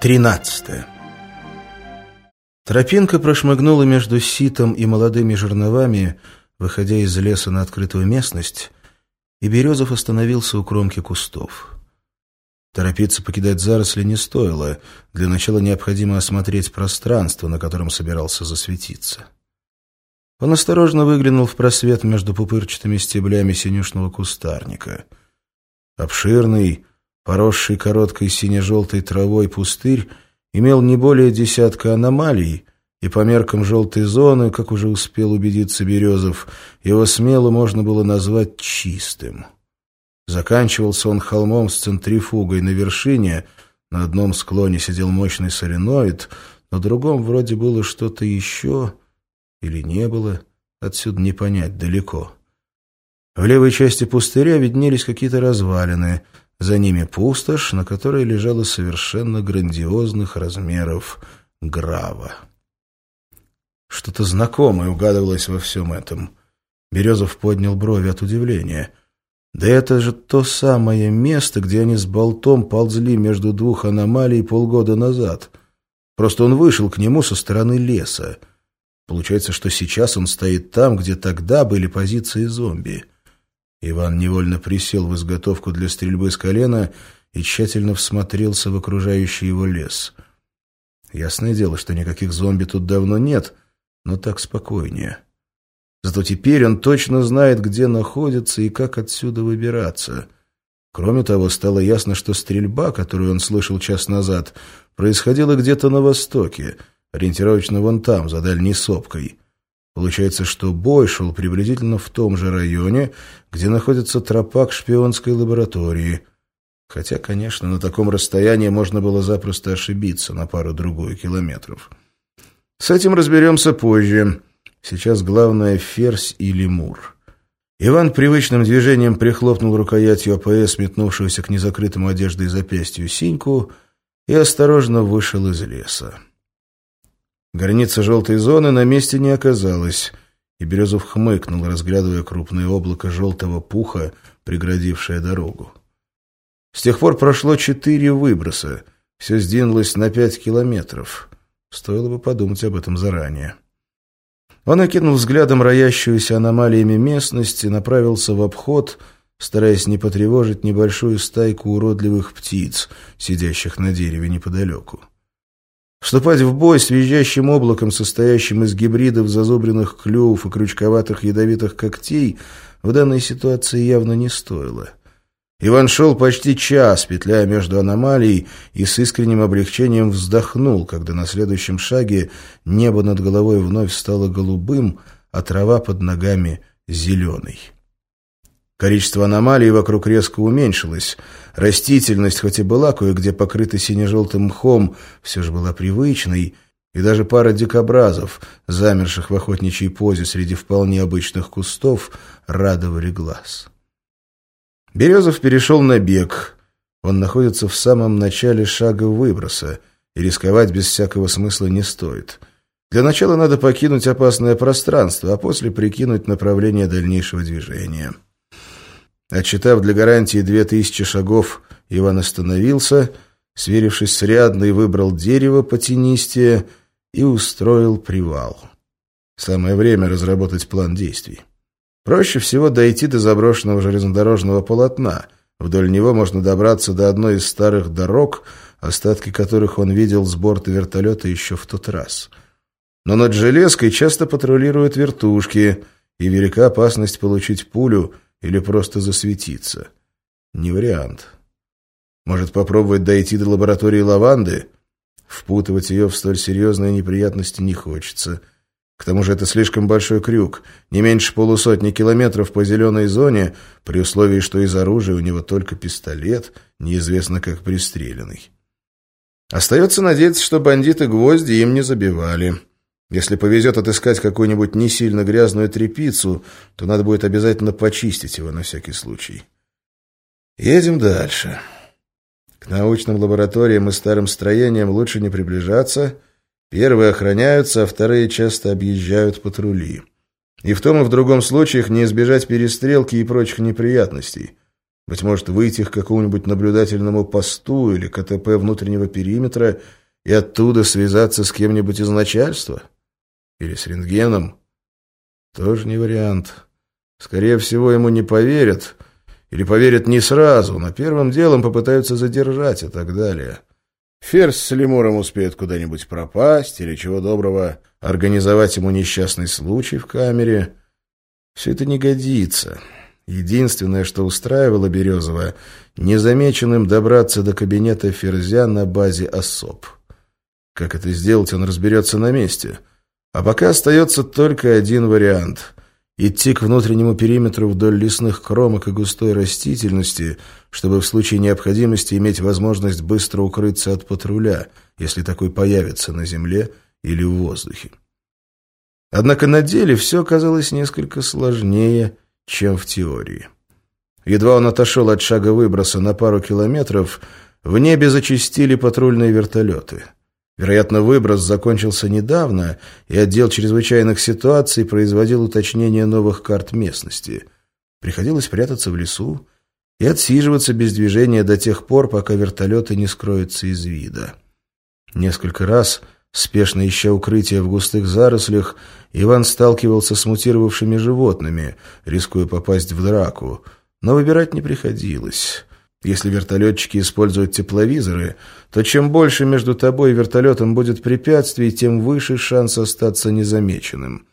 13. Тропинка прошмыгнула между ситом и молодыми жерновами, выходя из леса на открытую местность, и Березов остановился у кромки кустов. Торопиться покидать заросли не стоило. Для начала необходимо осмотреть пространство, на котором собирался засветиться. Он осторожно выглянул в просвет между пупырчатыми стеблями синюшного кустарника. Обширный, поросший короткой сине-желтой травой пустырь имел не более десятка аномалий, и по меркам желтой зоны, как уже успел убедиться Березов, его смело можно было назвать чистым. Заканчивался он холмом с центрифугой на вершине, на одном склоне сидел мощный соленоид, на другом вроде было что-то еще или не было, отсюда не понять далеко. В левой части пустыря виднелись какие-то развалины, за ними пустошь, на которой лежало совершенно грандиозных размеров грава. Что-то знакомое угадывалось во всем этом. Березов поднял брови от удивления — да это же то самое место, где они с болтом ползли между двух аномалий полгода назад. Просто он вышел к нему со стороны леса. Получается, что сейчас он стоит там, где тогда были позиции зомби. Иван невольно присел в изготовку для стрельбы с колена и тщательно всмотрелся в окружающий его лес. Ясное дело, что никаких зомби тут давно нет, но так спокойнее. Зато теперь он точно знает, где находится и как отсюда выбираться. Кроме того, стало ясно, что стрельба, которую он слышал час назад, происходила где-то на востоке, ориентировочно вон там, за дальней сопкой. Получается, что бой шел приблизительно в том же районе, где находится тропа к шпионской лаборатории. Хотя, конечно, на таком расстоянии можно было запросто ошибиться на пару-другую километров. С этим разберемся позже. Сейчас главное — ферзь и лемур. Иван привычным движением прихлопнул рукоятью АПС, метнувшегося к незакрытому одеждой запястью синьку, и осторожно вышел из леса. Граница желтой зоны на месте не оказалась, и Березов хмыкнул, разглядывая крупное облако желтого пуха, преградившее дорогу. С тех пор прошло четыре выброса, все сдвинулось на пять километров. Стоило бы подумать об этом заранее. Он окинул взглядом роящуюся аномалиями местность и направился в обход, стараясь не потревожить небольшую стайку уродливых птиц, сидящих на дереве неподалеку. Вступать в бой с визжащим облаком, состоящим из гибридов зазубренных клювов и крючковатых ядовитых когтей, в данной ситуации явно не стоило. Иван шел почти час, петляя между аномалией, и с искренним облегчением вздохнул, когда на следующем шаге небо над головой вновь стало голубым, а трава под ногами зеленой. Количество аномалий вокруг резко уменьшилось. Растительность, хоть и была кое-где покрыта сине-желтым мхом, все же была привычной, и даже пара дикобразов, замерших в охотничьей позе среди вполне обычных кустов, радовали глаз. Березов перешел на бег. Он находится в самом начале шага выброса, и рисковать без всякого смысла не стоит. Для начала надо покинуть опасное пространство, а после прикинуть направление дальнейшего движения. Отчитав для гарантии две тысячи шагов, Иван остановился, сверившись с рядной, выбрал дерево потенистее и устроил привал. Самое время разработать план действий. Проще всего дойти до заброшенного железнодорожного полотна. Вдоль него можно добраться до одной из старых дорог, остатки которых он видел с борта вертолета еще в тот раз. Но над железкой часто патрулируют вертушки, и велика опасность получить пулю или просто засветиться. Не вариант. Может попробовать дойти до лаборатории лаванды? Впутывать ее в столь серьезные неприятности не хочется – к тому же это слишком большой крюк, не меньше полусотни километров по зеленой зоне, при условии, что из оружия у него только пистолет, неизвестно как пристреленный. Остается надеяться, что бандиты гвозди им не забивали. Если повезет отыскать какую-нибудь не сильно грязную трепицу, то надо будет обязательно почистить его на всякий случай. Едем дальше. К научным лабораториям и старым строениям лучше не приближаться — Первые охраняются, а вторые часто объезжают патрули. И в том и в другом случаях не избежать перестрелки и прочих неприятностей. Быть может, выйти к какому-нибудь наблюдательному посту или КТП внутреннего периметра и оттуда связаться с кем-нибудь из начальства? Или с рентгеном? Тоже не вариант. Скорее всего, ему не поверят. Или поверят не сразу, но первым делом попытаются задержать и так далее. Ферзь с лемуром успеют куда-нибудь пропасть или, чего доброго, организовать ему несчастный случай в камере. Все это не годится. Единственное, что устраивало Березова, незамеченным добраться до кабинета Ферзя на базе особ. Как это сделать, он разберется на месте. А пока остается только один вариант — идти к внутреннему периметру вдоль лесных кромок и густой растительности, чтобы в случае необходимости иметь возможность быстро укрыться от патруля, если такой появится на земле или в воздухе. Однако на деле все оказалось несколько сложнее — чем в теории. Едва он отошел от шага выброса на пару километров, в небе зачистили патрульные вертолеты. Вероятно, выброс закончился недавно, и отдел чрезвычайных ситуаций производил уточнение новых карт местности. Приходилось прятаться в лесу и отсиживаться без движения до тех пор, пока вертолеты не скроются из вида. Несколько раз Спешно ища укрытия в густых зарослях, Иван сталкивался с мутировавшими животными, рискуя попасть в драку. Но выбирать не приходилось. Если вертолетчики используют тепловизоры, то чем больше между тобой и вертолетом будет препятствий, тем выше шанс остаться незамеченным.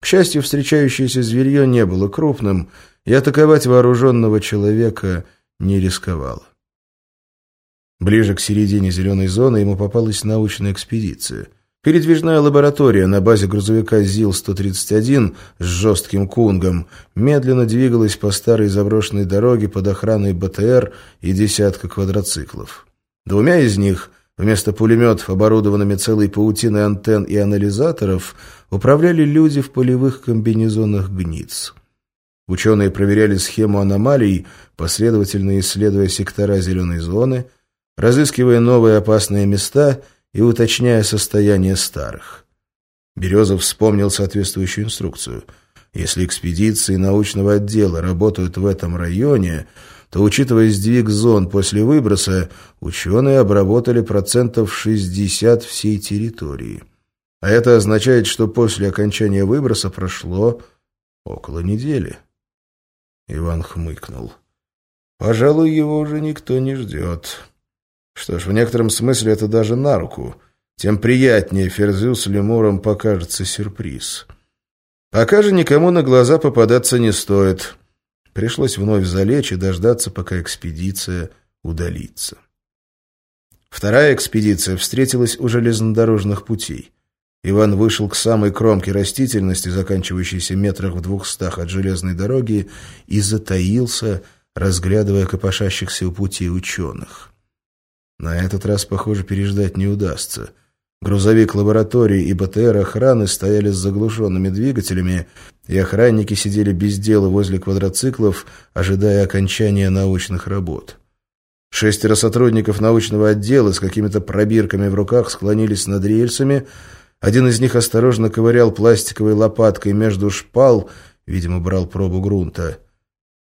К счастью, встречающееся зверье не было крупным, и атаковать вооруженного человека не рисковало. Ближе к середине зеленой зоны ему попалась научная экспедиция. Передвижная лаборатория на базе грузовика ЗИЛ-131 с жестким кунгом медленно двигалась по старой заброшенной дороге под охраной БТР и десятка квадроциклов. Двумя из них, вместо пулеметов, оборудованными целой паутиной антенн и анализаторов, управляли люди в полевых комбинезонах ГНИЦ. Ученые проверяли схему аномалий, последовательно исследуя сектора зеленой зоны – разыскивая новые опасные места и уточняя состояние старых. Березов вспомнил соответствующую инструкцию. Если экспедиции научного отдела работают в этом районе, то, учитывая сдвиг зон после выброса, ученые обработали процентов 60 всей территории. А это означает, что после окончания выброса прошло около недели. Иван хмыкнул. «Пожалуй, его уже никто не ждет». Что ж, в некотором смысле это даже на руку. Тем приятнее Ферзю с лемуром покажется сюрприз. Пока же никому на глаза попадаться не стоит. Пришлось вновь залечь и дождаться, пока экспедиция удалится. Вторая экспедиция встретилась у железнодорожных путей. Иван вышел к самой кромке растительности, заканчивающейся метрах в двухстах от железной дороги, и затаился, разглядывая копошащихся у пути ученых. На этот раз, похоже, переждать не удастся. Грузовик лаборатории и БТР охраны стояли с заглушенными двигателями, и охранники сидели без дела возле квадроциклов, ожидая окончания научных работ. Шестеро сотрудников научного отдела с какими-то пробирками в руках склонились над рельсами. Один из них осторожно ковырял пластиковой лопаткой между шпал, видимо, брал пробу грунта.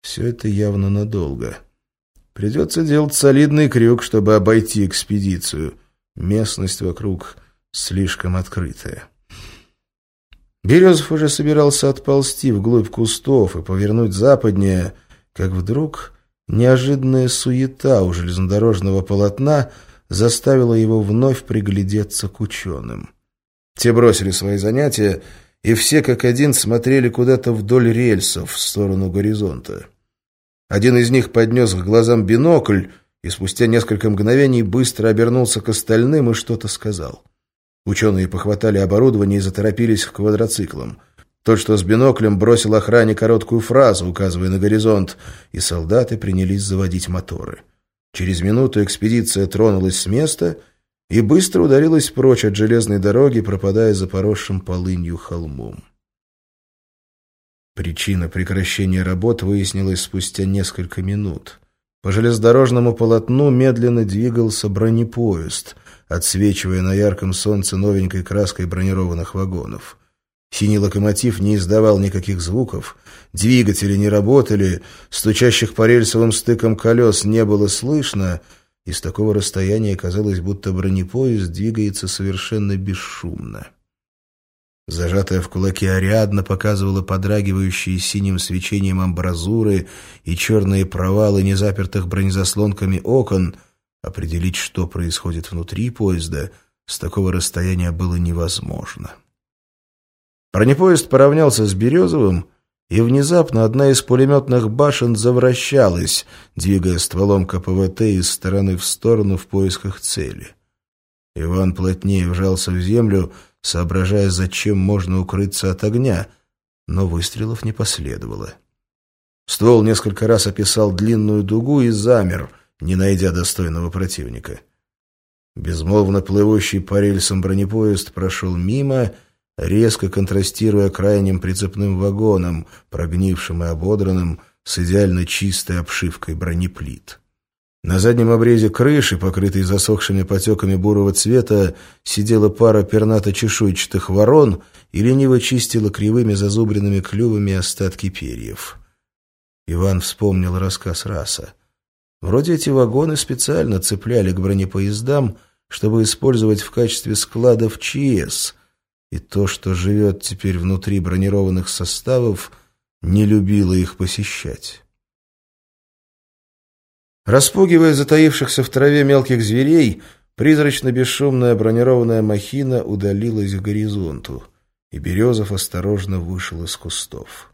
Все это явно надолго. Придется делать солидный крюк, чтобы обойти экспедицию. Местность вокруг слишком открытая. Березов уже собирался отползти вглубь кустов и повернуть западнее, как вдруг неожиданная суета у железнодорожного полотна заставила его вновь приглядеться к ученым. Те бросили свои занятия, и все как один смотрели куда-то вдоль рельсов в сторону горизонта. Один из них поднес к глазам бинокль и спустя несколько мгновений быстро обернулся к остальным и что-то сказал. Ученые похватали оборудование и заторопились к квадроциклам. Тот, что с биноклем, бросил охране короткую фразу, указывая на горизонт, и солдаты принялись заводить моторы. Через минуту экспедиция тронулась с места и быстро ударилась прочь от железной дороги, пропадая за поросшим полынью холмом. Причина прекращения работ выяснилась спустя несколько минут. По железнодорожному полотну медленно двигался бронепоезд, отсвечивая на ярком солнце новенькой краской бронированных вагонов. Синий локомотив не издавал никаких звуков, двигатели не работали, стучащих по рельсовым стыкам колес не было слышно, и с такого расстояния казалось, будто бронепоезд двигается совершенно бесшумно. Зажатая в кулаке Ариадна показывала подрагивающие синим свечением амбразуры и черные провалы незапертых бронезаслонками окон. Определить, что происходит внутри поезда, с такого расстояния было невозможно. Бронепоезд поравнялся с Березовым, и внезапно одна из пулеметных башен завращалась, двигая стволом КПВТ из стороны в сторону в поисках цели. Иван плотнее вжался в землю, соображая, зачем можно укрыться от огня, но выстрелов не последовало. Ствол несколько раз описал длинную дугу и замер, не найдя достойного противника. Безмолвно плывущий по рельсам бронепоезд прошел мимо, резко контрастируя крайним прицепным вагоном, прогнившим и ободранным, с идеально чистой обшивкой бронеплит. На заднем обрезе крыши, покрытой засохшими потеками бурого цвета, сидела пара пернато-чешуйчатых ворон и лениво чистила кривыми зазубренными клювами остатки перьев. Иван вспомнил рассказ Раса. Вроде эти вагоны специально цепляли к бронепоездам, чтобы использовать в качестве складов ЧС, и то, что живет теперь внутри бронированных составов, не любило их посещать. Распугивая затаившихся в траве мелких зверей, призрачно-бесшумная бронированная махина удалилась к горизонту, и Березов осторожно вышел из кустов.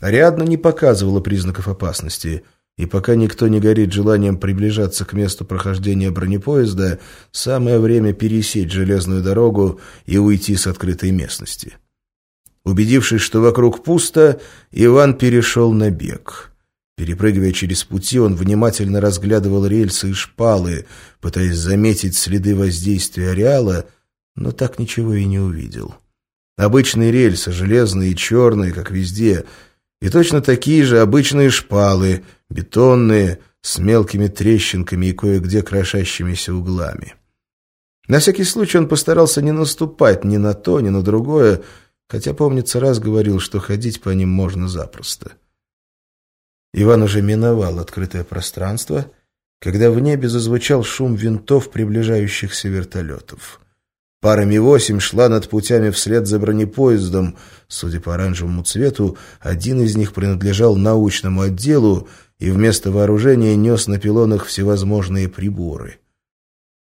Ариадна не показывала признаков опасности, и пока никто не горит желанием приближаться к месту прохождения бронепоезда, самое время пересечь железную дорогу и уйти с открытой местности. Убедившись, что вокруг пусто, Иван перешел на бег — Перепрыгивая через пути, он внимательно разглядывал рельсы и шпалы, пытаясь заметить следы воздействия ареала, но так ничего и не увидел. Обычные рельсы, железные и черные, как везде, и точно такие же обычные шпалы, бетонные, с мелкими трещинками и кое-где крошащимися углами. На всякий случай он постарался не наступать ни на то, ни на другое, хотя, помнится, раз говорил, что ходить по ним можно запросто. Иван уже миновал открытое пространство, когда в небе зазвучал шум винтов приближающихся вертолетов. Пара Ми-8 шла над путями вслед за бронепоездом. Судя по оранжевому цвету, один из них принадлежал научному отделу и вместо вооружения нес на пилонах всевозможные приборы.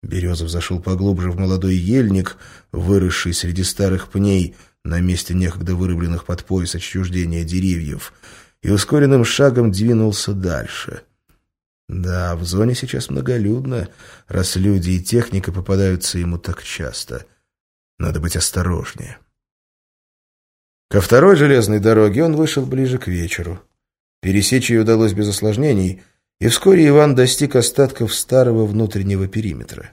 Березов зашел поглубже в молодой ельник, выросший среди старых пней на месте некогда вырубленных под пояс отчуждения деревьев — и ускоренным шагом двинулся дальше. Да, в зоне сейчас многолюдно, раз люди и техника попадаются ему так часто. Надо быть осторожнее. Ко второй железной дороге он вышел ближе к вечеру. Пересечь ее удалось без осложнений, и вскоре Иван достиг остатков старого внутреннего периметра.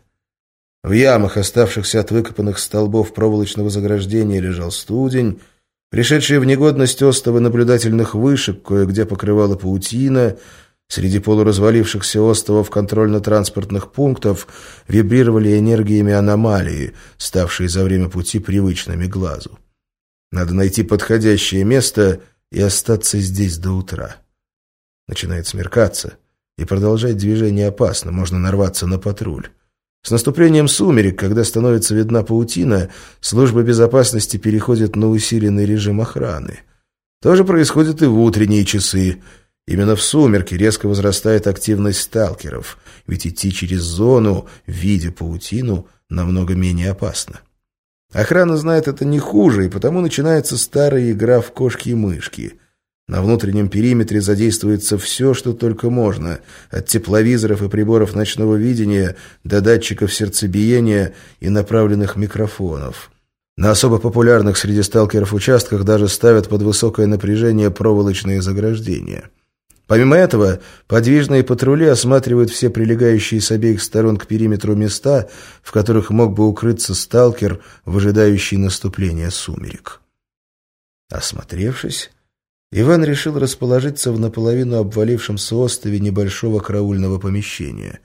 В ямах, оставшихся от выкопанных столбов проволочного заграждения, лежал студень, Пришедшие в негодность остовы наблюдательных вышек кое-где покрывала паутина, среди полуразвалившихся остовов контрольно-транспортных пунктов вибрировали энергиями аномалии, ставшие за время пути привычными глазу. Надо найти подходящее место и остаться здесь до утра. Начинает смеркаться, и продолжать движение опасно, можно нарваться на патруль. С наступлением сумерек, когда становится видна паутина, служба безопасности переходит на усиленный режим охраны. То же происходит и в утренние часы. Именно в сумерки резко возрастает активность сталкеров, ведь идти через зону, видя паутину, намного менее опасно. Охрана знает это не хуже, и потому начинается старая игра в кошки и мышки. На внутреннем периметре задействуется все, что только можно, от тепловизоров и приборов ночного видения до датчиков сердцебиения и направленных микрофонов. На особо популярных среди сталкеров участках даже ставят под высокое напряжение проволочные заграждения. Помимо этого, подвижные патрули осматривают все прилегающие с обеих сторон к периметру места, в которых мог бы укрыться сталкер, выжидающий наступления сумерек. Осмотревшись, Иван решил расположиться в наполовину обвалившемся острове небольшого караульного помещения.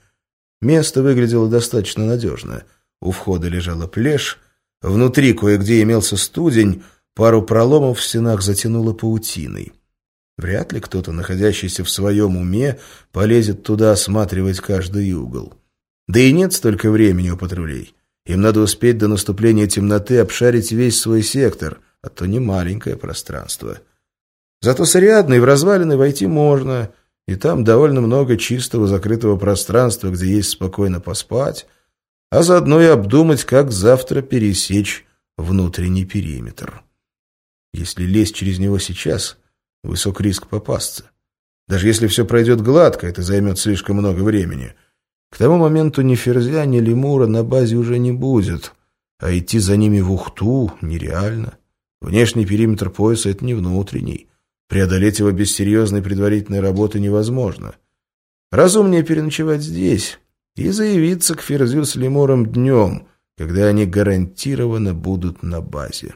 Место выглядело достаточно надежно. У входа лежала плешь, внутри кое-где имелся студень, Пару проломов в стенах затянуло паутиной. Вряд ли кто-то, находящийся в своем уме, полезет туда осматривать каждый угол. Да и нет столько времени у патрулей. Им надо успеть до наступления темноты обшарить весь свой сектор, а то не маленькое пространство. Зато с Ариадной в развалины войти можно, и там довольно много чистого закрытого пространства, где есть спокойно поспать, а заодно и обдумать, как завтра пересечь внутренний периметр. Если лезть через него сейчас, высок риск попасться. Даже если все пройдет гладко, это займет слишком много времени. К тому моменту ни Ферзя, ни Лемура на базе уже не будет, а идти за ними в Ухту нереально. Внешний периметр пояса — это не внутренний. Преодолеть его без серьезной предварительной работы невозможно. Разумнее переночевать здесь и заявиться к Ферзю с Лемуром днем, когда они гарантированно будут на базе.